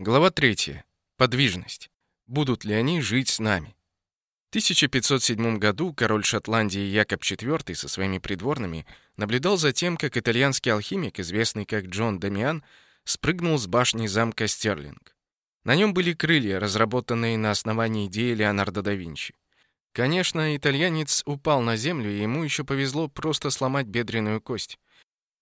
Глава 3. Подвижность. Будут ли они жить с нами? В 1507 году король Шотландии Якоб IV со своими придворными наблюдал за тем, как итальянский алхимик, известный как Джон Дамиан, спрыгнул с башни замка Стерлинг. На нем были крылья, разработанные на основании идеи Леонардо да Винчи. Конечно, итальянец упал на землю, и ему еще повезло просто сломать бедренную кость.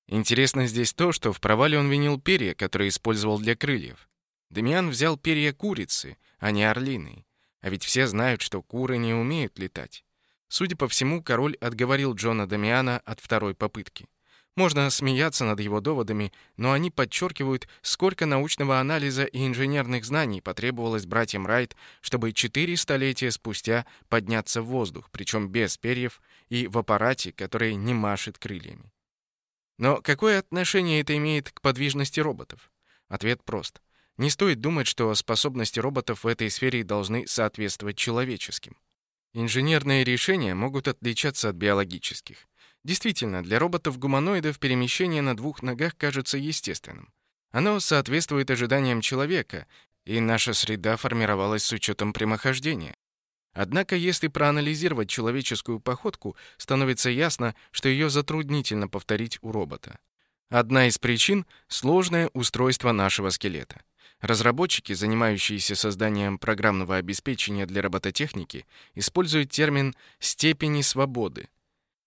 Интересно здесь то, что в провале он винил перья, которые использовал для крыльев. Демиан взял перья курицы, а не орлиные. А ведь все знают, что куры не умеют летать. Судя по всему, король отговорил Джона Дамиана от второй попытки. Можно смеяться над его доводами, но они подчеркивают, сколько научного анализа и инженерных знаний потребовалось братьям Райт, чтобы четыре столетия спустя подняться в воздух, причем без перьев и в аппарате, который не машет крыльями. Но какое отношение это имеет к подвижности роботов? Ответ прост. Не стоит думать, что способности роботов в этой сфере должны соответствовать человеческим. Инженерные решения могут отличаться от биологических. Действительно, для роботов-гуманоидов перемещение на двух ногах кажется естественным. Оно соответствует ожиданиям человека, и наша среда формировалась с учетом прямохождения. Однако, если проанализировать человеческую походку, становится ясно, что ее затруднительно повторить у робота. Одна из причин — сложное устройство нашего скелета. Разработчики, занимающиеся созданием программного обеспечения для робототехники, используют термин «степени свободы».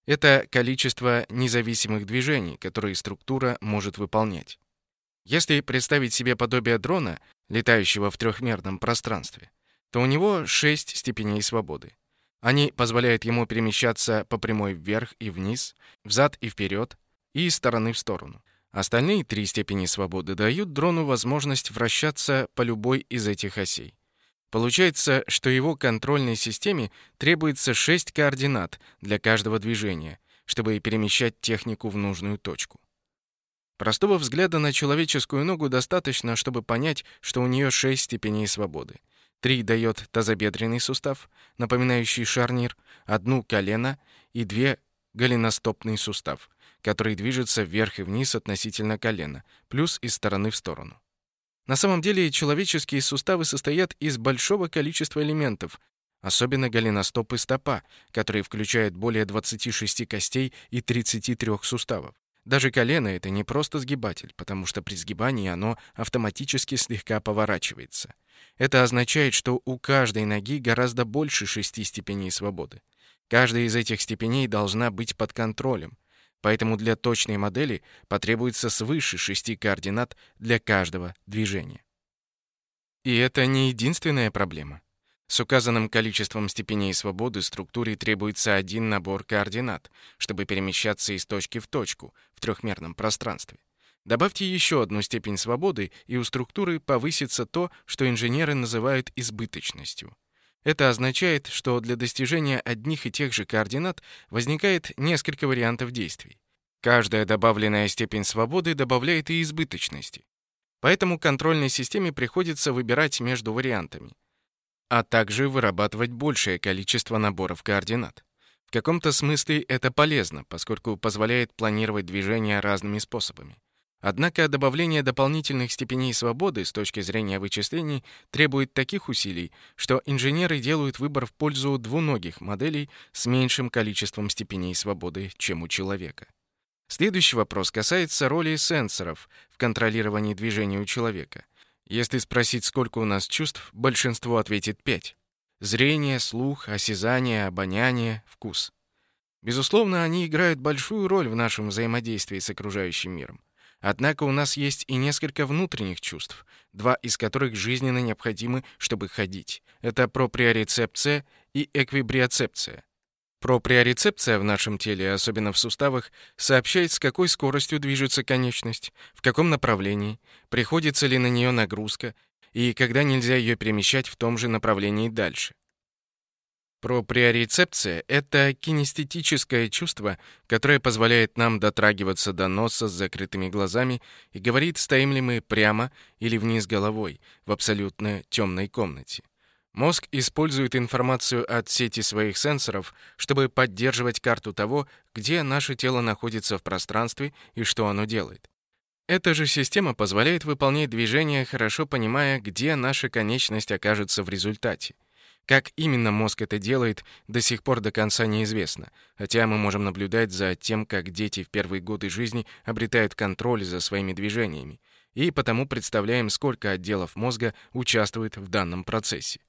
Это количество независимых движений, которые структура может выполнять. Если представить себе подобие дрона, летающего в трехмерном пространстве, то у него шесть степеней свободы. Они позволяют ему перемещаться по прямой вверх и вниз, взад и вперед, и из стороны в сторону. Остальные три степени свободы дают дрону возможность вращаться по любой из этих осей. Получается, что его контрольной системе требуется 6 координат для каждого движения, чтобы перемещать технику в нужную точку. Простого взгляда на человеческую ногу достаточно, чтобы понять, что у нее 6 степеней свободы. Три дает тазобедренный сустав, напоминающий шарнир, одну колено и две голеностопный сустав, который движется вверх и вниз относительно колена, плюс из стороны в сторону. На самом деле человеческие суставы состоят из большого количества элементов, особенно голеностоп и стопа, которые включают более 26 костей и 33 суставов. Даже колено — это не просто сгибатель, потому что при сгибании оно автоматически слегка поворачивается. Это означает, что у каждой ноги гораздо больше шести степеней свободы. Каждая из этих степеней должна быть под контролем. Поэтому для точной модели потребуется свыше шести координат для каждого движения. И это не единственная проблема. С указанным количеством степеней свободы структуре требуется один набор координат, чтобы перемещаться из точки в точку в трехмерном пространстве. Добавьте еще одну степень свободы, и у структуры повысится то, что инженеры называют избыточностью. Это означает, что для достижения одних и тех же координат возникает несколько вариантов действий. Каждая добавленная степень свободы добавляет и избыточности. Поэтому контрольной системе приходится выбирать между вариантами, а также вырабатывать большее количество наборов координат. В каком-то смысле это полезно, поскольку позволяет планировать движения разными способами. Однако добавление дополнительных степеней свободы с точки зрения вычислений требует таких усилий, что инженеры делают выбор в пользу двуногих моделей с меньшим количеством степеней свободы, чем у человека. Следующий вопрос касается роли сенсоров в контролировании движения у человека. Если спросить, сколько у нас чувств, большинство ответит 5. Зрение, слух, осязание, обоняние, вкус. Безусловно, они играют большую роль в нашем взаимодействии с окружающим миром. Однако у нас есть и несколько внутренних чувств, два из которых жизненно необходимы, чтобы ходить. Это проприорецепция и эквибриоцепция. Проприорецепция в нашем теле, особенно в суставах, сообщает, с какой скоростью движется конечность, в каком направлении, приходится ли на нее нагрузка и когда нельзя ее перемещать в том же направлении дальше. Проприорецепция — это кинестетическое чувство, которое позволяет нам дотрагиваться до носа с закрытыми глазами и говорит, стоим ли мы прямо или вниз головой в абсолютно темной комнате. Мозг использует информацию от сети своих сенсоров, чтобы поддерживать карту того, где наше тело находится в пространстве и что оно делает. Эта же система позволяет выполнять движения, хорошо понимая, где наша конечность окажется в результате. Как именно мозг это делает, до сих пор до конца неизвестно, хотя мы можем наблюдать за тем, как дети в первые годы жизни обретают контроль за своими движениями, и потому представляем, сколько отделов мозга участвует в данном процессе.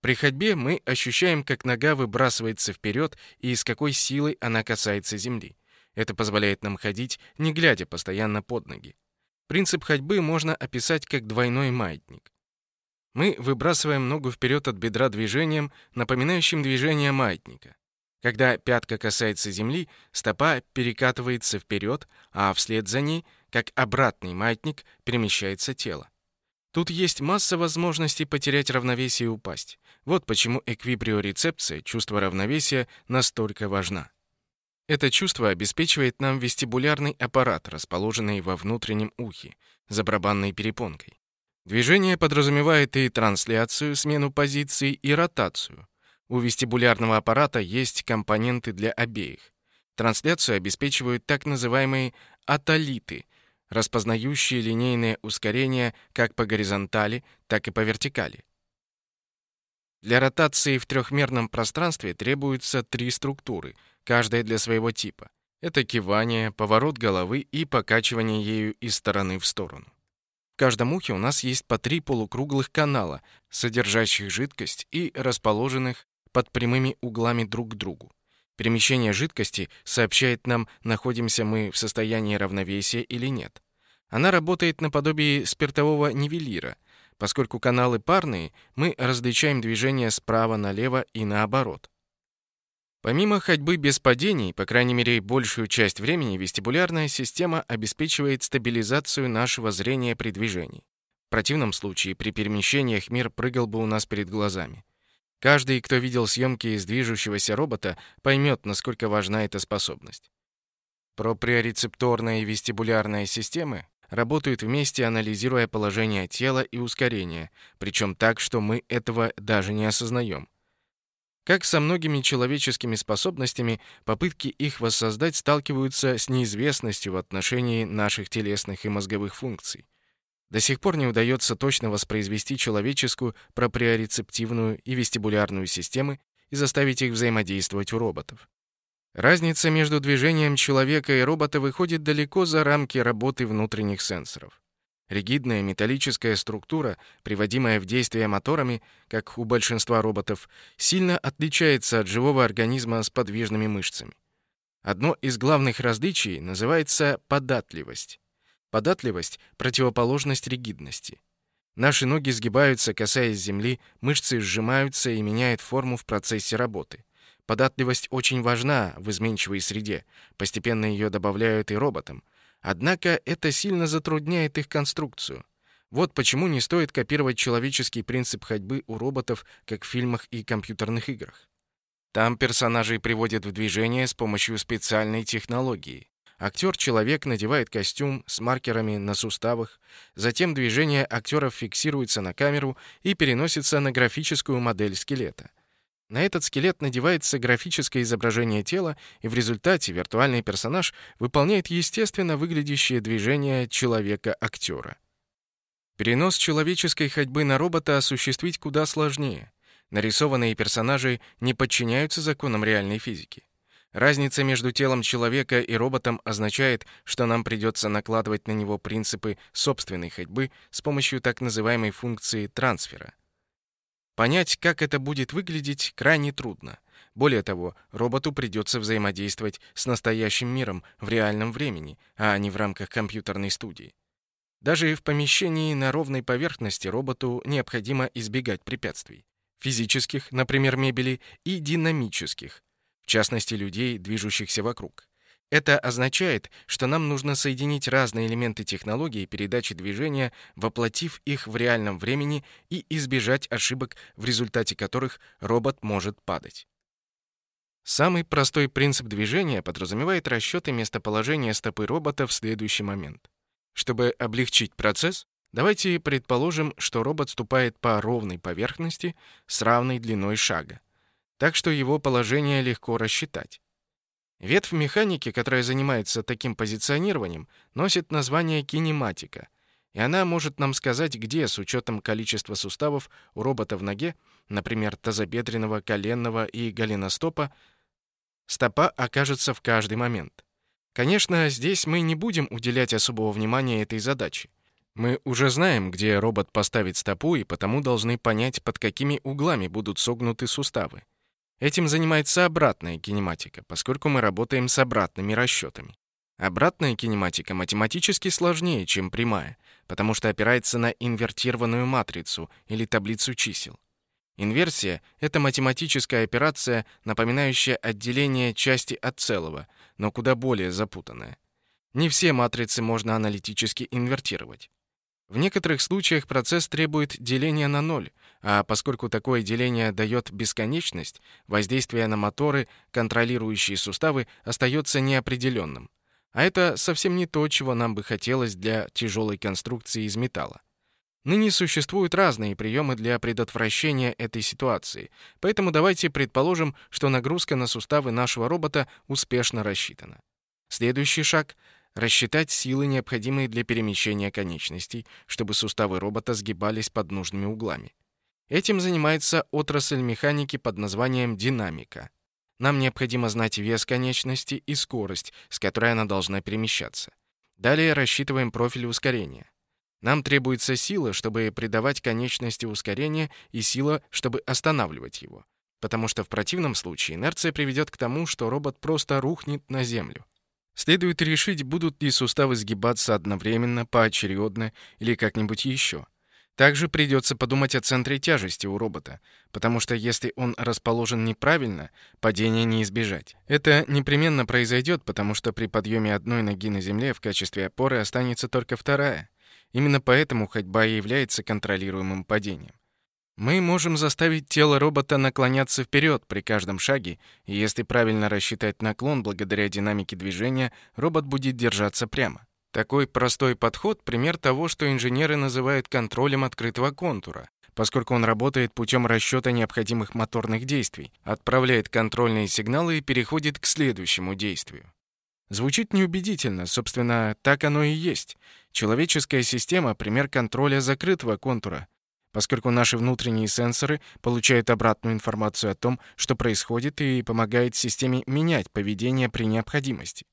При ходьбе мы ощущаем, как нога выбрасывается вперед и с какой силой она касается земли. Это позволяет нам ходить, не глядя постоянно под ноги. Принцип ходьбы можно описать как двойной маятник. Мы выбрасываем ногу вперед от бедра движением, напоминающим движение маятника. Когда пятка касается земли, стопа перекатывается вперед, а вслед за ней, как обратный маятник, перемещается тело. Тут есть масса возможностей потерять равновесие и упасть. Вот почему эквибриорецепция, чувство равновесия, настолько важна. Это чувство обеспечивает нам вестибулярный аппарат, расположенный во внутреннем ухе, за барабанной перепонкой. Движение подразумевает и трансляцию, смену позиций, и ротацию. У вестибулярного аппарата есть компоненты для обеих. Трансляцию обеспечивают так называемые атолиты, распознающие линейное ускорение как по горизонтали, так и по вертикали. Для ротации в трехмерном пространстве требуются три структуры, каждая для своего типа. Это кивание, поворот головы и покачивание ею из стороны в сторону. Каждом ухе у нас есть по три полукруглых канала, содержащих жидкость и расположенных под прямыми углами друг к другу. Перемещение жидкости сообщает нам, находимся мы в состоянии равновесия или нет. Она работает наподобие спиртового нивелира — Поскольку каналы парные, мы различаем движение справа налево и наоборот. Помимо ходьбы без падений, по крайней мере, большую часть времени вестибулярная система обеспечивает стабилизацию нашего зрения при движении. В противном случае при перемещениях мир прыгал бы у нас перед глазами. Каждый, кто видел съемки из движущегося робота, поймет, насколько важна эта способность. Проприорецепторная и вестибулярная системы работают вместе, анализируя положение тела и ускорение, причем так, что мы этого даже не осознаем. Как со многими человеческими способностями, попытки их воссоздать сталкиваются с неизвестностью в отношении наших телесных и мозговых функций. До сих пор не удается точно воспроизвести человеческую проприорецептивную и вестибулярную системы и заставить их взаимодействовать у роботов. Разница между движением человека и робота выходит далеко за рамки работы внутренних сенсоров. Ригидная металлическая структура, приводимая в действие моторами, как у большинства роботов, сильно отличается от живого организма с подвижными мышцами. Одно из главных различий называется податливость. Податливость — противоположность ригидности. Наши ноги сгибаются, касаясь земли, мышцы сжимаются и меняют форму в процессе работы. Податливость очень важна в изменчивой среде, постепенно ее добавляют и роботам. Однако это сильно затрудняет их конструкцию. Вот почему не стоит копировать человеческий принцип ходьбы у роботов, как в фильмах и компьютерных играх. Там персонажей приводят в движение с помощью специальной технологии. Актер-человек надевает костюм с маркерами на суставах, затем движение актеров фиксируется на камеру и переносится на графическую модель скелета. На этот скелет надевается графическое изображение тела, и в результате виртуальный персонаж выполняет естественно выглядящее движение человека-актера. Перенос человеческой ходьбы на робота осуществить куда сложнее. Нарисованные персонажи не подчиняются законам реальной физики. Разница между телом человека и роботом означает, что нам придется накладывать на него принципы собственной ходьбы с помощью так называемой функции трансфера. Понять, как это будет выглядеть, крайне трудно. Более того, роботу придется взаимодействовать с настоящим миром в реальном времени, а не в рамках компьютерной студии. Даже в помещении на ровной поверхности роботу необходимо избегать препятствий. Физических, например, мебели, и динамических, в частности, людей, движущихся вокруг. Это означает, что нам нужно соединить разные элементы технологии передачи движения, воплотив их в реальном времени и избежать ошибок, в результате которых робот может падать. Самый простой принцип движения подразумевает расчеты местоположения стопы робота в следующий момент. Чтобы облегчить процесс, давайте предположим, что робот ступает по ровной поверхности с равной длиной шага, так что его положение легко рассчитать. Ветвь механики, которая занимается таким позиционированием, носит название кинематика, и она может нам сказать, где, с учетом количества суставов у робота в ноге, например, тазобедренного, коленного и голеностопа, стопа окажется в каждый момент. Конечно, здесь мы не будем уделять особого внимания этой задаче. Мы уже знаем, где робот поставит стопу, и потому должны понять, под какими углами будут согнуты суставы. Этим занимается обратная кинематика, поскольку мы работаем с обратными расчетами. Обратная кинематика математически сложнее, чем прямая, потому что опирается на инвертированную матрицу или таблицу чисел. Инверсия — это математическая операция, напоминающая отделение части от целого, но куда более запутанная. Не все матрицы можно аналитически инвертировать. В некоторых случаях процесс требует деления на ноль, а поскольку такое деление дает бесконечность, воздействие на моторы, контролирующие суставы, остается неопределенным. А это совсем не то, чего нам бы хотелось для тяжелой конструкции из металла. Ныне существуют разные приемы для предотвращения этой ситуации, поэтому давайте предположим, что нагрузка на суставы нашего робота успешно рассчитана. Следующий шаг — рассчитать силы, необходимые для перемещения конечностей, чтобы суставы робота сгибались под нужными углами. Этим занимается отрасль механики под названием динамика. Нам необходимо знать вес конечности и скорость, с которой она должна перемещаться. Далее рассчитываем профиль ускорения. Нам требуется сила, чтобы придавать конечности ускорение, и сила, чтобы останавливать его. Потому что в противном случае инерция приведет к тому, что робот просто рухнет на землю. Следует решить, будут ли суставы сгибаться одновременно, поочередно или как-нибудь еще. Также придется подумать о центре тяжести у робота, потому что если он расположен неправильно, падения не избежать. Это непременно произойдет, потому что при подъеме одной ноги на земле в качестве опоры останется только вторая. Именно поэтому ходьба и является контролируемым падением. Мы можем заставить тело робота наклоняться вперед при каждом шаге, и если правильно рассчитать наклон благодаря динамике движения, робот будет держаться прямо. Такой простой подход — пример того, что инженеры называют контролем открытого контура, поскольку он работает путем расчета необходимых моторных действий, отправляет контрольные сигналы и переходит к следующему действию. Звучит неубедительно, собственно, так оно и есть. Человеческая система — пример контроля закрытого контура, поскольку наши внутренние сенсоры получают обратную информацию о том, что происходит, и помогает системе менять поведение при необходимости.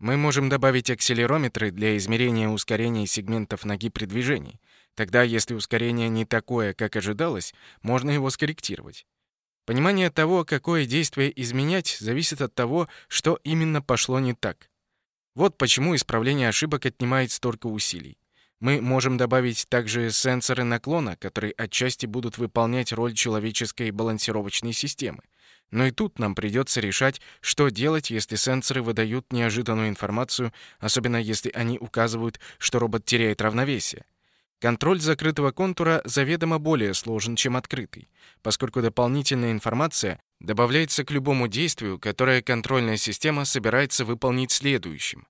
Мы можем добавить акселерометры для измерения ускорения сегментов ноги при движении. Тогда, если ускорение не такое, как ожидалось, можно его скорректировать. Понимание того, какое действие изменять, зависит от того, что именно пошло не так. Вот почему исправление ошибок отнимает столько усилий. Мы можем добавить также сенсоры наклона, которые отчасти будут выполнять роль человеческой балансировочной системы. Но и тут нам придется решать, что делать, если сенсоры выдают неожиданную информацию, особенно если они указывают, что робот теряет равновесие. Контроль закрытого контура заведомо более сложен, чем открытый, поскольку дополнительная информация добавляется к любому действию, которое контрольная система собирается выполнить следующим.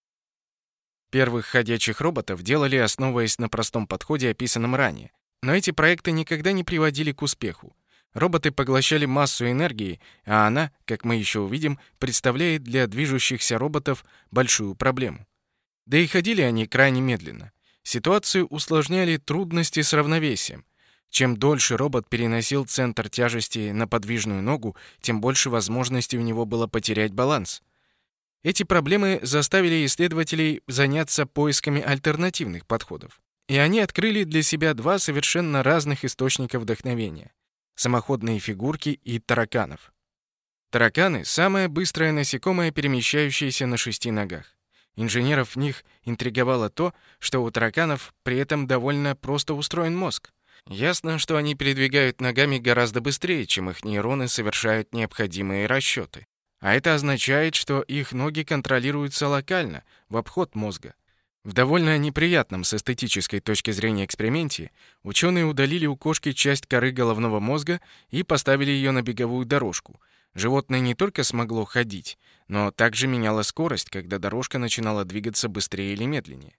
Первых ходячих роботов делали, основываясь на простом подходе, описанном ранее. Но эти проекты никогда не приводили к успеху. Роботы поглощали массу энергии, а она, как мы еще увидим, представляет для движущихся роботов большую проблему. Да и ходили они крайне медленно. Ситуацию усложняли трудности с равновесием. Чем дольше робот переносил центр тяжести на подвижную ногу, тем больше возможностей у него было потерять баланс. Эти проблемы заставили исследователей заняться поисками альтернативных подходов. И они открыли для себя два совершенно разных источника вдохновения — самоходные фигурки и тараканов. Тараканы — самое быстрое насекомое, перемещающееся на шести ногах. Инженеров в них интриговало то, что у тараканов при этом довольно просто устроен мозг. Ясно, что они передвигают ногами гораздо быстрее, чем их нейроны совершают необходимые расчеты. А это означает, что их ноги контролируются локально, в обход мозга. В довольно неприятном с эстетической точки зрения эксперименте ученые удалили у кошки часть коры головного мозга и поставили ее на беговую дорожку. Животное не только смогло ходить, но также меняло скорость, когда дорожка начинала двигаться быстрее или медленнее.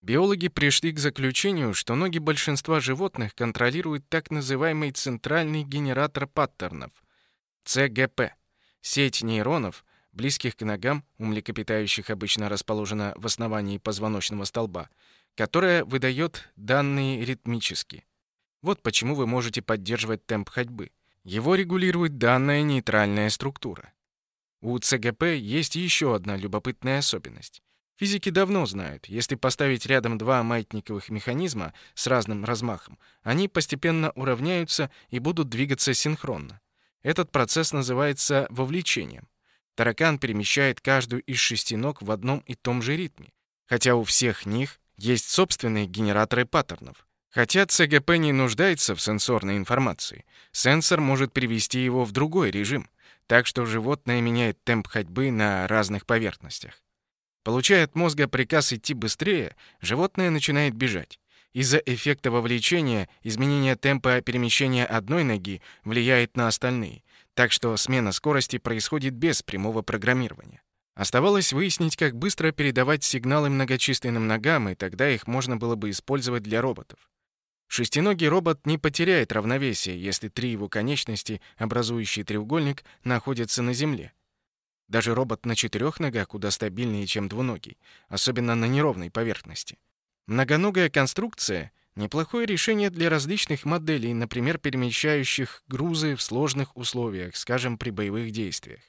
Биологи пришли к заключению, что ноги большинства животных контролируют так называемый центральный генератор паттернов — ЦГП. Сеть нейронов, близких к ногам, у млекопитающих обычно расположена в основании позвоночного столба, которая выдает данные ритмически. Вот почему вы можете поддерживать темп ходьбы. Его регулирует данная нейтральная структура. У ЦГП есть еще одна любопытная особенность. Физики давно знают, если поставить рядом два маятниковых механизма с разным размахом, они постепенно уравняются и будут двигаться синхронно. Этот процесс называется вовлечением. Таракан перемещает каждую из шести ног в одном и том же ритме, хотя у всех них есть собственные генераторы паттернов. Хотя ЦГП не нуждается в сенсорной информации, сенсор может перевести его в другой режим, так что животное меняет темп ходьбы на разных поверхностях. Получая от мозга приказ идти быстрее, животное начинает бежать. Из-за эффекта вовлечения изменение темпа перемещения одной ноги влияет на остальные, так что смена скорости происходит без прямого программирования. Оставалось выяснить, как быстро передавать сигналы многочисленным ногам, и тогда их можно было бы использовать для роботов. Шестиногий робот не потеряет равновесие, если три его конечности, образующие треугольник, находятся на земле. Даже робот на четырех ногах куда стабильнее, чем двуногий, особенно на неровной поверхности. Многоногая конструкция — неплохое решение для различных моделей, например, перемещающих грузы в сложных условиях, скажем, при боевых действиях.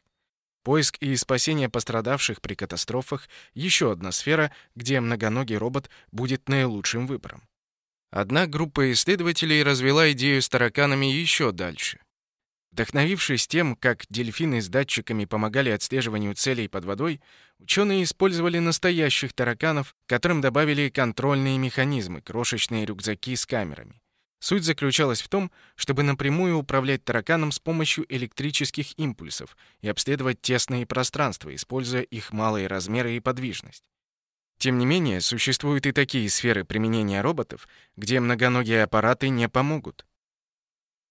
Поиск и спасение пострадавших при катастрофах — еще одна сфера, где многоногий робот будет наилучшим выбором. Одна группа исследователей развела идею с тараканами еще дальше. Вдохновившись тем, как дельфины с датчиками помогали отслеживанию целей под водой, ученые использовали настоящих тараканов, которым добавили контрольные механизмы, крошечные рюкзаки с камерами. Суть заключалась в том, чтобы напрямую управлять тараканом с помощью электрических импульсов и обследовать тесные пространства, используя их малые размеры и подвижность. Тем не менее, существуют и такие сферы применения роботов, где многоногие аппараты не помогут.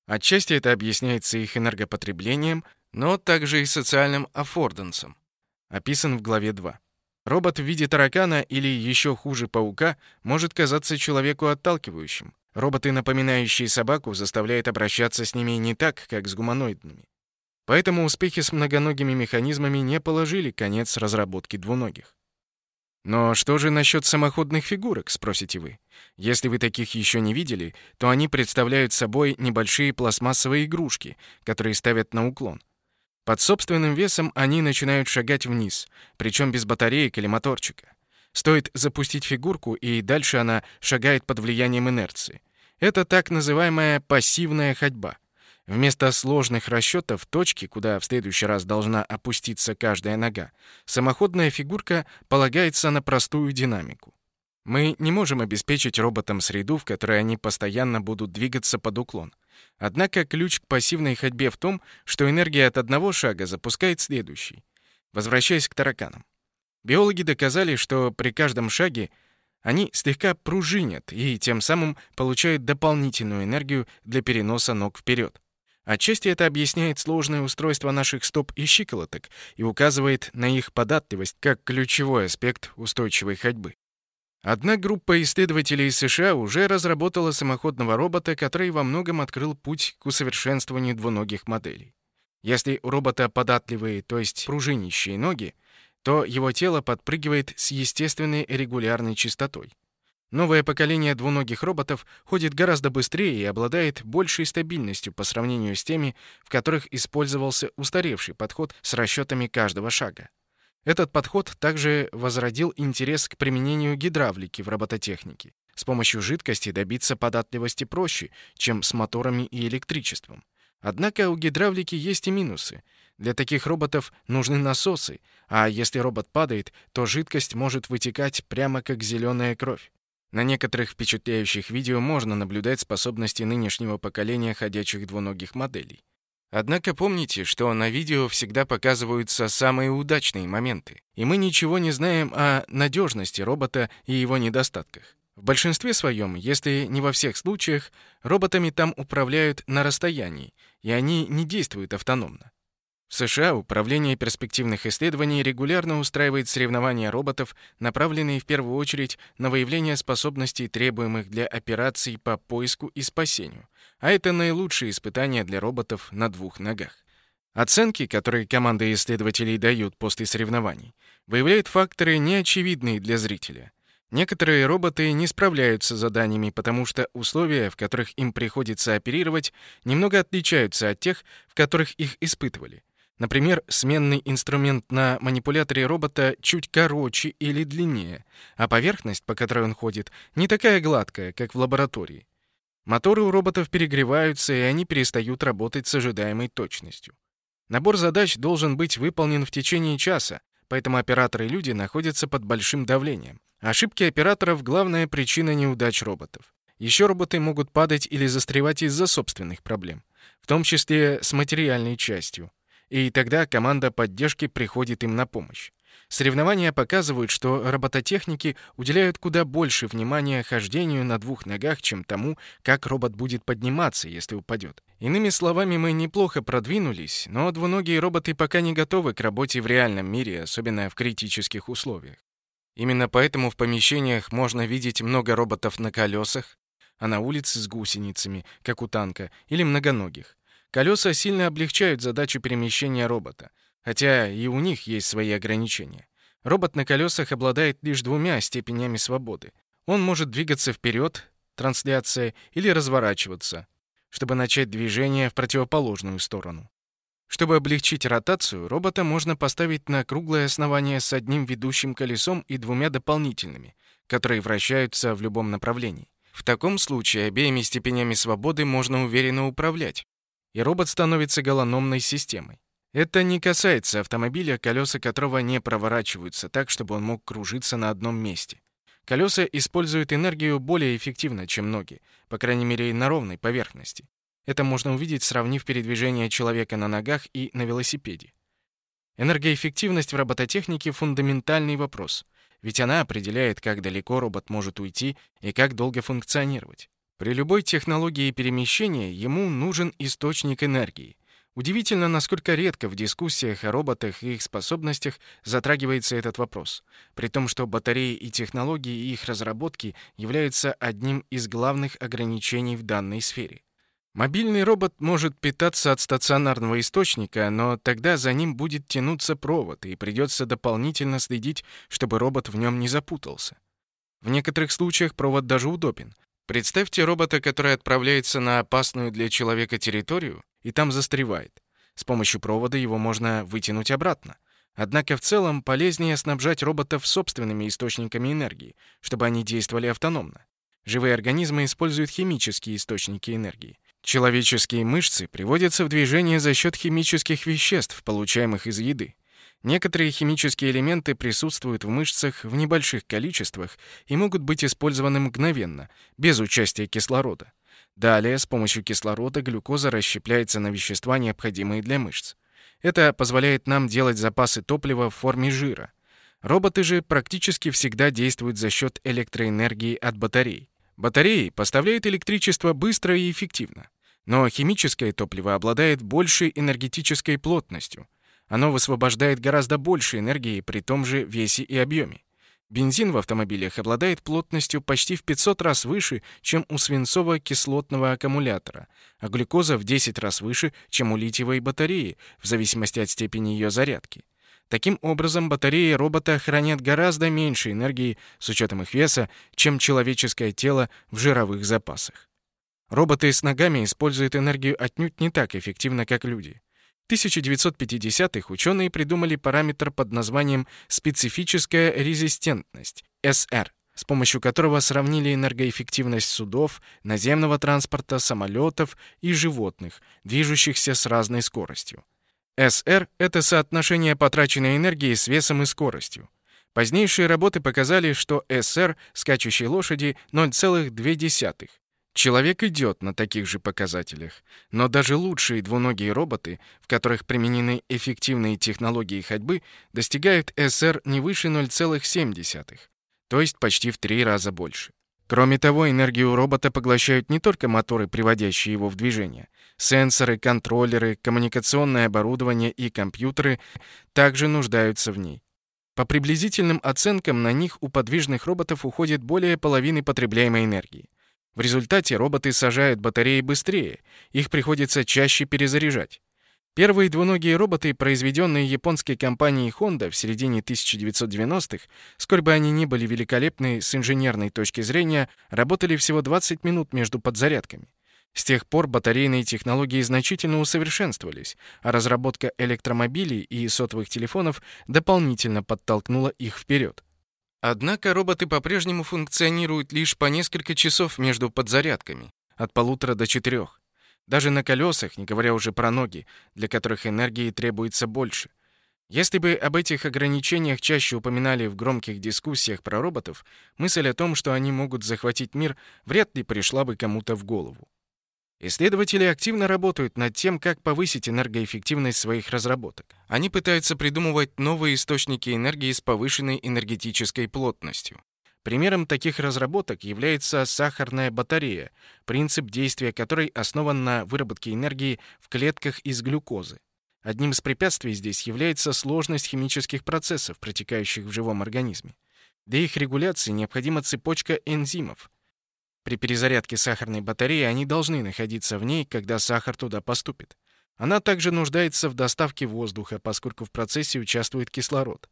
Отчасти это объясняется их энергопотреблением, но также и социальным аффордансом, описан в главе 2. Робот в виде таракана или еще хуже паука может казаться человеку отталкивающим. Роботы, напоминающие собаку, заставляют обращаться с ними не так, как с гуманоидными. Поэтому успехи с многоногими механизмами не положили конец разработке двуногих. Но что же насчет самоходных фигурок, спросите вы? Если вы таких еще не видели, то они представляют собой небольшие пластмассовые игрушки, которые ставят на уклон. Под собственным весом они начинают шагать вниз, причем без батареек или моторчика. Стоит запустить фигурку, и дальше она шагает под влиянием инерции. Это так называемая пассивная ходьба. Вместо сложных расчетов точки, куда в следующий раз должна опуститься каждая нога, самоходная фигурка полагается на простую динамику. Мы не можем обеспечить роботам среду, в которой они постоянно будут двигаться под уклон. Однако ключ к пассивной ходьбе в том, что энергия от одного шага запускает следующий. Возвращаясь к тараканам. Биологи доказали, что при каждом шаге они слегка пружинят и тем самым получают дополнительную энергию для переноса ног вперед. Отчасти это объясняет сложное устройство наших стоп и щиколоток и указывает на их податливость как ключевой аспект устойчивой ходьбы. Одна группа исследователей из США уже разработала самоходного робота, который во многом открыл путь к усовершенствованию двуногих моделей. Если у робота податливые, то есть пружинищие ноги, то его тело подпрыгивает с естественной регулярной частотой. Новое поколение двуногих роботов ходит гораздо быстрее и обладает большей стабильностью по сравнению с теми, в которых использовался устаревший подход с расчетами каждого шага. Этот подход также возродил интерес к применению гидравлики в робототехнике. С помощью жидкости добиться податливости проще, чем с моторами и электричеством. Однако у гидравлики есть и минусы. Для таких роботов нужны насосы, а если робот падает, то жидкость может вытекать прямо как зеленая кровь. На некоторых впечатляющих видео можно наблюдать способности нынешнего поколения ходячих двуногих моделей. Однако помните, что на видео всегда показываются самые удачные моменты, и мы ничего не знаем о надежности робота и его недостатках. В большинстве своем, если не во всех случаях, роботами там управляют на расстоянии, и они не действуют автономно. В США Управление перспективных исследований регулярно устраивает соревнования роботов, направленные в первую очередь на выявление способностей, требуемых для операций по поиску и спасению. А это наилучшие испытания для роботов на двух ногах. Оценки, которые команды исследователей дают после соревнований, выявляют факторы, неочевидные для зрителя. Некоторые роботы не справляются с заданиями, потому что условия, в которых им приходится оперировать, немного отличаются от тех, в которых их испытывали. Например, сменный инструмент на манипуляторе робота чуть короче или длиннее, а поверхность, по которой он ходит, не такая гладкая, как в лаборатории. Моторы у роботов перегреваются, и они перестают работать с ожидаемой точностью. Набор задач должен быть выполнен в течение часа, поэтому операторы и люди находятся под большим давлением. Ошибки операторов — главная причина неудач роботов. Еще роботы могут падать или застревать из-за собственных проблем, в том числе с материальной частью и тогда команда поддержки приходит им на помощь. Соревнования показывают, что робототехники уделяют куда больше внимания хождению на двух ногах, чем тому, как робот будет подниматься, если упадет. Иными словами, мы неплохо продвинулись, но двуногие роботы пока не готовы к работе в реальном мире, особенно в критических условиях. Именно поэтому в помещениях можно видеть много роботов на колесах, а на улице с гусеницами, как у танка, или многоногих. Колеса сильно облегчают задачу перемещения робота, хотя и у них есть свои ограничения. Робот на колесах обладает лишь двумя степенями свободы. Он может двигаться вперед, трансляция, или разворачиваться, чтобы начать движение в противоположную сторону. Чтобы облегчить ротацию, робота можно поставить на круглое основание с одним ведущим колесом и двумя дополнительными, которые вращаются в любом направлении. В таком случае обеими степенями свободы можно уверенно управлять, и робот становится голономной системой. Это не касается автомобиля, колеса которого не проворачиваются так, чтобы он мог кружиться на одном месте. Колеса используют энергию более эффективно, чем ноги, по крайней мере, на ровной поверхности. Это можно увидеть, сравнив передвижение человека на ногах и на велосипеде. Энергоэффективность в робототехнике — фундаментальный вопрос, ведь она определяет, как далеко робот может уйти и как долго функционировать. При любой технологии перемещения ему нужен источник энергии. Удивительно, насколько редко в дискуссиях о роботах и их способностях затрагивается этот вопрос, при том, что батареи и технологии их разработки являются одним из главных ограничений в данной сфере. Мобильный робот может питаться от стационарного источника, но тогда за ним будет тянуться провод, и придется дополнительно следить, чтобы робот в нем не запутался. В некоторых случаях провод даже удобен, Представьте робота, который отправляется на опасную для человека территорию и там застревает. С помощью провода его можно вытянуть обратно. Однако в целом полезнее снабжать роботов собственными источниками энергии, чтобы они действовали автономно. Живые организмы используют химические источники энергии. Человеческие мышцы приводятся в движение за счет химических веществ, получаемых из еды. Некоторые химические элементы присутствуют в мышцах в небольших количествах и могут быть использованы мгновенно, без участия кислорода. Далее, с помощью кислорода глюкоза расщепляется на вещества, необходимые для мышц. Это позволяет нам делать запасы топлива в форме жира. Роботы же практически всегда действуют за счет электроэнергии от батарей. Батареи поставляют электричество быстро и эффективно. Но химическое топливо обладает большей энергетической плотностью, оно высвобождает гораздо больше энергии при том же весе и объеме. Бензин в автомобилях обладает плотностью почти в 500 раз выше, чем у свинцово-кислотного аккумулятора, а глюкоза в 10 раз выше, чем у литиевой батареи, в зависимости от степени ее зарядки. Таким образом, батареи робота хранят гораздо меньше энергии с учетом их веса, чем человеческое тело в жировых запасах. Роботы с ногами используют энергию отнюдь не так эффективно, как люди. В 1950-х ученые придумали параметр под названием «специфическая резистентность» — СР, с помощью которого сравнили энергоэффективность судов, наземного транспорта, самолетов и животных, движущихся с разной скоростью. СР — это соотношение потраченной энергии с весом и скоростью. Позднейшие работы показали, что СР скачущей лошади 0,2, Человек идет на таких же показателях, но даже лучшие двуногие роботы, в которых применены эффективные технологии ходьбы, достигают СР не выше 0,7, то есть почти в три раза больше. Кроме того, энергию робота поглощают не только моторы, приводящие его в движение. Сенсоры, контроллеры, коммуникационное оборудование и компьютеры также нуждаются в ней. По приблизительным оценкам, на них у подвижных роботов уходит более половины потребляемой энергии. В результате роботы сажают батареи быстрее, их приходится чаще перезаряжать. Первые двуногие роботы, произведенные японской компанией Honda в середине 1990-х, сколь бы они ни были великолепны с инженерной точки зрения, работали всего 20 минут между подзарядками. С тех пор батарейные технологии значительно усовершенствовались, а разработка электромобилей и сотовых телефонов дополнительно подтолкнула их вперед. Однако роботы по-прежнему функционируют лишь по несколько часов между подзарядками, от полутора до четырех. Даже на колесах, не говоря уже про ноги, для которых энергии требуется больше. Если бы об этих ограничениях чаще упоминали в громких дискуссиях про роботов, мысль о том, что они могут захватить мир, вряд ли пришла бы кому-то в голову. Исследователи активно работают над тем, как повысить энергоэффективность своих разработок. Они пытаются придумывать новые источники энергии с повышенной энергетической плотностью. Примером таких разработок является сахарная батарея, принцип действия которой основан на выработке энергии в клетках из глюкозы. Одним из препятствий здесь является сложность химических процессов, протекающих в живом организме. Для их регуляции необходима цепочка энзимов. При перезарядке сахарной батареи они должны находиться в ней, когда сахар туда поступит. Она также нуждается в доставке воздуха, поскольку в процессе участвует кислород.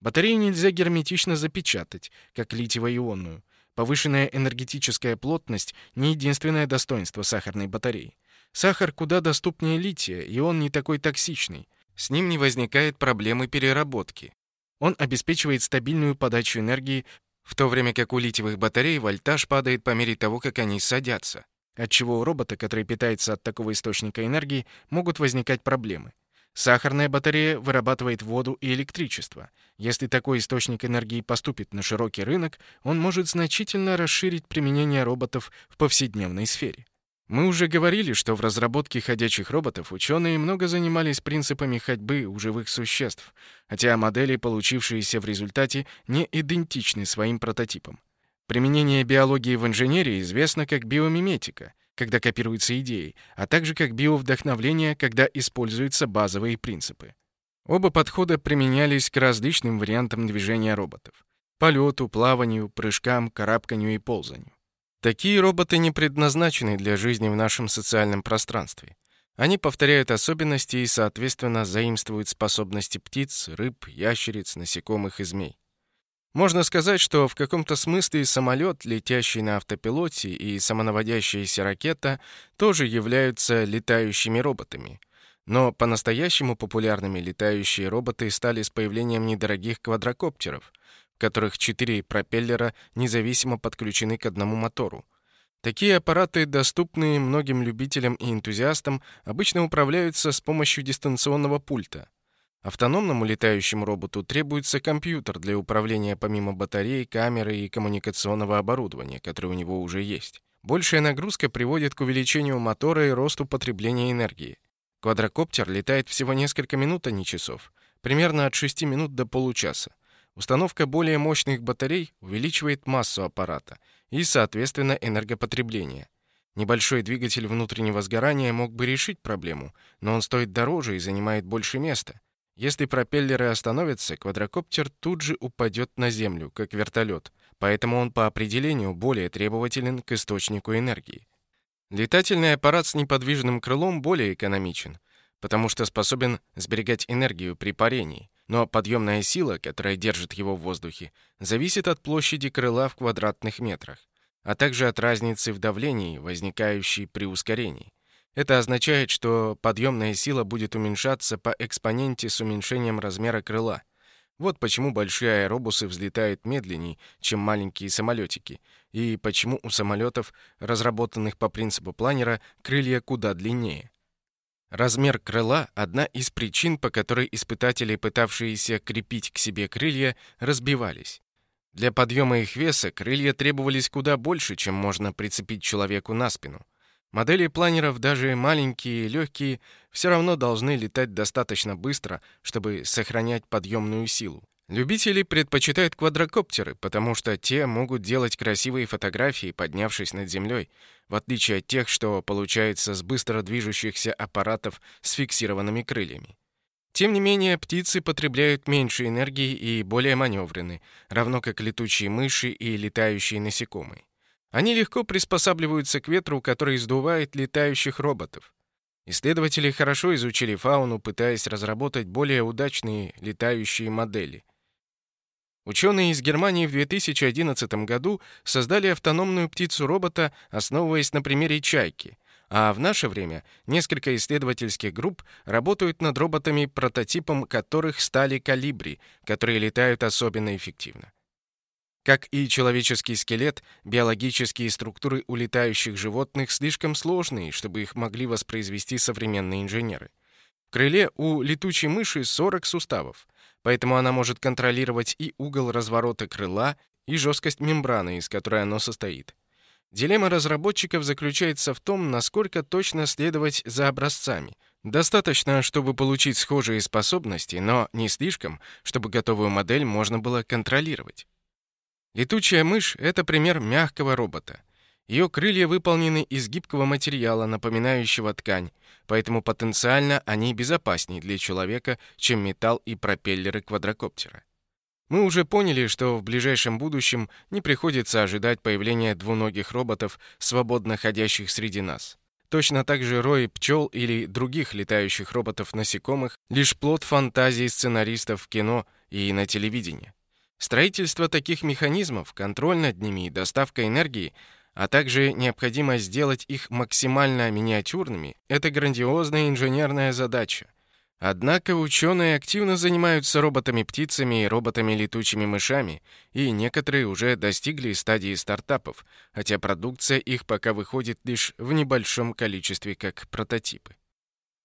Батарею нельзя герметично запечатать, как литиево-ионную. Повышенная энергетическая плотность — не единственное достоинство сахарной батареи. Сахар куда доступнее лития, и он не такой токсичный. С ним не возникает проблемы переработки. Он обеспечивает стабильную подачу энергии, в то время как у литиевых батарей вольтаж падает по мере того, как они садятся, отчего у робота, который питается от такого источника энергии, могут возникать проблемы. Сахарная батарея вырабатывает воду и электричество. Если такой источник энергии поступит на широкий рынок, он может значительно расширить применение роботов в повседневной сфере. Мы уже говорили, что в разработке ходячих роботов ученые много занимались принципами ходьбы у живых существ, хотя модели, получившиеся в результате, не идентичны своим прототипам. Применение биологии в инженерии известно как биомиметика — когда копируются идеи, а также как биовдохновление, когда используются базовые принципы. Оба подхода применялись к различным вариантам движения роботов — полету, плаванию, прыжкам, карабканию и ползанию. Такие роботы не предназначены для жизни в нашем социальном пространстве. Они повторяют особенности и, соответственно, заимствуют способности птиц, рыб, ящериц, насекомых и змей. Можно сказать, что в каком-то смысле самолет, летящий на автопилоте, и самонаводящаяся ракета тоже являются летающими роботами. Но по-настоящему популярными летающие роботы стали с появлением недорогих квадрокоптеров, которых четыре пропеллера независимо подключены к одному мотору. Такие аппараты, доступные многим любителям и энтузиастам, обычно управляются с помощью дистанционного пульта. Автономному летающему роботу требуется компьютер для управления помимо батареи, камеры и коммуникационного оборудования, которое у него уже есть. Большая нагрузка приводит к увеличению мотора и росту потребления энергии. Квадрокоптер летает всего несколько минут, а не часов. Примерно от 6 минут до получаса. Установка более мощных батарей увеличивает массу аппарата и, соответственно, энергопотребление. Небольшой двигатель внутреннего сгорания мог бы решить проблему, но он стоит дороже и занимает больше места. Если пропеллеры остановятся, квадрокоптер тут же упадет на землю, как вертолет, поэтому он по определению более требователен к источнику энергии. Летательный аппарат с неподвижным крылом более экономичен, потому что способен сберегать энергию при парении, но подъемная сила, которая держит его в воздухе, зависит от площади крыла в квадратных метрах, а также от разницы в давлении, возникающей при ускорении. Это означает, что подъемная сила будет уменьшаться по экспоненте с уменьшением размера крыла. Вот почему большие аэробусы взлетают медленнее, чем маленькие самолетики, и почему у самолетов, разработанных по принципу планера, крылья куда длиннее. Размер крыла — одна из причин, по которой испытатели, пытавшиеся крепить к себе крылья, разбивались. Для подъема их веса крылья требовались куда больше, чем можно прицепить человеку на спину. Модели планеров, даже маленькие и легкие, все равно должны летать достаточно быстро, чтобы сохранять подъемную силу. Любители предпочитают квадрокоптеры, потому что те могут делать красивые фотографии, поднявшись над землей, в отличие от тех, что получается с быстро движущихся аппаратов с фиксированными крыльями. Тем не менее, птицы потребляют меньше энергии и более маневрены, равно как летучие мыши и летающие насекомые. Они легко приспосабливаются к ветру, который сдувает летающих роботов. Исследователи хорошо изучили фауну, пытаясь разработать более удачные летающие модели. Ученые из Германии в 2011 году создали автономную птицу-робота, основываясь на примере чайки. А в наше время несколько исследовательских групп работают над роботами, прототипом которых стали калибри, которые летают особенно эффективно. Как и человеческий скелет, биологические структуры у летающих животных слишком сложные, чтобы их могли воспроизвести современные инженеры. В крыле у летучей мыши 40 суставов, поэтому она может контролировать и угол разворота крыла, и жесткость мембраны, из которой оно состоит. Дилемма разработчиков заключается в том, насколько точно следовать за образцами. Достаточно, чтобы получить схожие способности, но не слишком, чтобы готовую модель можно было контролировать. Летучая мышь — это пример мягкого робота. Ее крылья выполнены из гибкого материала, напоминающего ткань, поэтому потенциально они безопаснее для человека, чем металл и пропеллеры квадрокоптера. Мы уже поняли, что в ближайшем будущем не приходится ожидать появления двуногих роботов, свободно ходящих среди нас. Точно так же рой пчел или других летающих роботов-насекомых — лишь плод фантазии сценаристов в кино и на телевидении. Строительство таких механизмов, контроль над ними и доставка энергии, а также необходимость сделать их максимально миниатюрными – это грандиозная инженерная задача. Однако ученые активно занимаются роботами-птицами и роботами-летучими мышами, и некоторые уже достигли стадии стартапов, хотя продукция их пока выходит лишь в небольшом количестве как прототипы.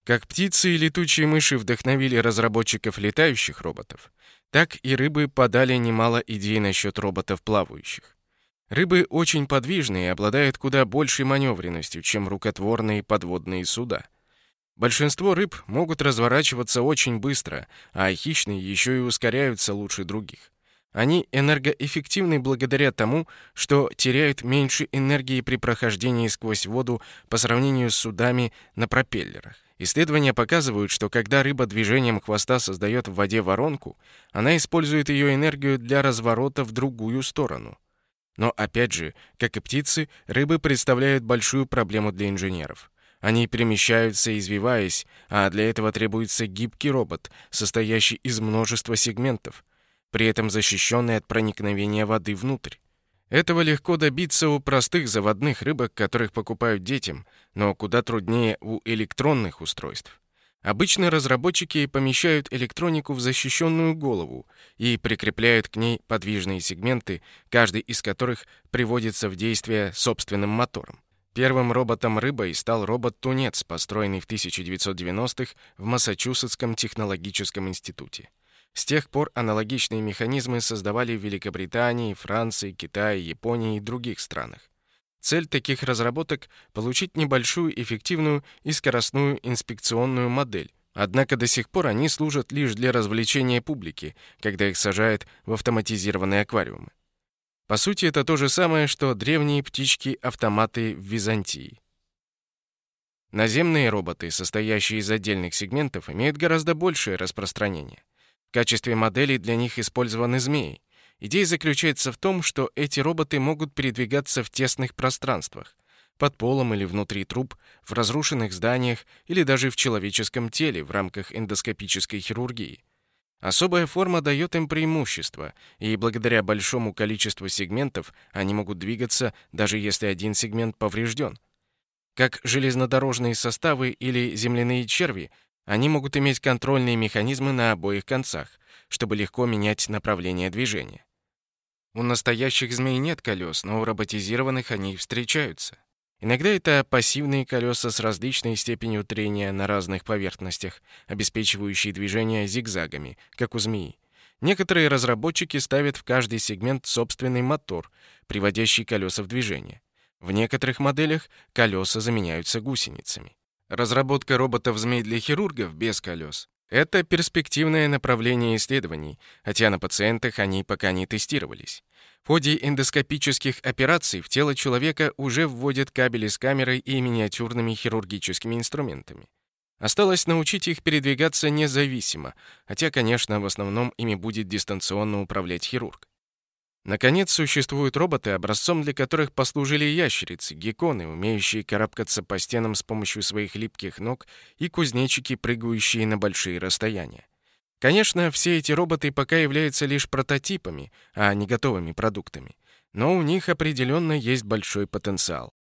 Как птицы и летучие мыши вдохновили разработчиков летающих роботов, так и рыбы подали немало идей насчет роботов плавающих. Рыбы очень подвижные и обладают куда большей маневренностью, чем рукотворные подводные суда. Большинство рыб могут разворачиваться очень быстро, а хищные еще и ускоряются лучше других. Они энергоэффективны благодаря тому, что теряют меньше энергии при прохождении сквозь воду по сравнению с судами на пропеллерах. Исследования показывают, что когда рыба движением хвоста создает в воде воронку, она использует ее энергию для разворота в другую сторону. Но опять же, как и птицы, рыбы представляют большую проблему для инженеров. Они перемещаются, извиваясь, а для этого требуется гибкий робот, состоящий из множества сегментов, при этом защищенный от проникновения воды внутрь. Этого легко добиться у простых заводных рыбок, которых покупают детям, но куда труднее у электронных устройств. Обычно разработчики помещают электронику в защищенную голову и прикрепляют к ней подвижные сегменты, каждый из которых приводится в действие собственным мотором. Первым роботом-рыбой стал робот-тунец, построенный в 1990-х в Массачусетском технологическом институте. С тех пор аналогичные механизмы создавали в Великобритании, Франции, Китае, Японии и других странах. Цель таких разработок — получить небольшую, эффективную и скоростную инспекционную модель. Однако до сих пор они служат лишь для развлечения публики, когда их сажают в автоматизированные аквариумы. По сути, это то же самое, что древние птички-автоматы в Византии. Наземные роботы, состоящие из отдельных сегментов, имеют гораздо большее распространение. В качестве моделей для них использованы змеи. Идея заключается в том, что эти роботы могут передвигаться в тесных пространствах, под полом или внутри труб, в разрушенных зданиях или даже в человеческом теле в рамках эндоскопической хирургии. Особая форма дает им преимущество, и благодаря большому количеству сегментов они могут двигаться, даже если один сегмент поврежден. Как железнодорожные составы или земляные черви, они могут иметь контрольные механизмы на обоих концах, чтобы легко менять направление движения. У настоящих змей нет колес, но у роботизированных они встречаются. Иногда это пассивные колеса с различной степенью трения на разных поверхностях, обеспечивающие движение зигзагами, как у змеи. Некоторые разработчики ставят в каждый сегмент собственный мотор, приводящий колеса в движение. В некоторых моделях колеса заменяются гусеницами. Разработка роботов-змей для хирургов без колес — это перспективное направление исследований, хотя на пациентах они пока не тестировались. В ходе эндоскопических операций в тело человека уже вводят кабели с камерой и миниатюрными хирургическими инструментами. Осталось научить их передвигаться независимо, хотя, конечно, в основном ими будет дистанционно управлять хирург. Наконец, существуют роботы, образцом для которых послужили ящерицы, гекконы, умеющие карабкаться по стенам с помощью своих липких ног, и кузнечики, прыгающие на большие расстояния. Конечно, все эти роботы пока являются лишь прототипами, а не готовыми продуктами. Но у них определенно есть большой потенциал.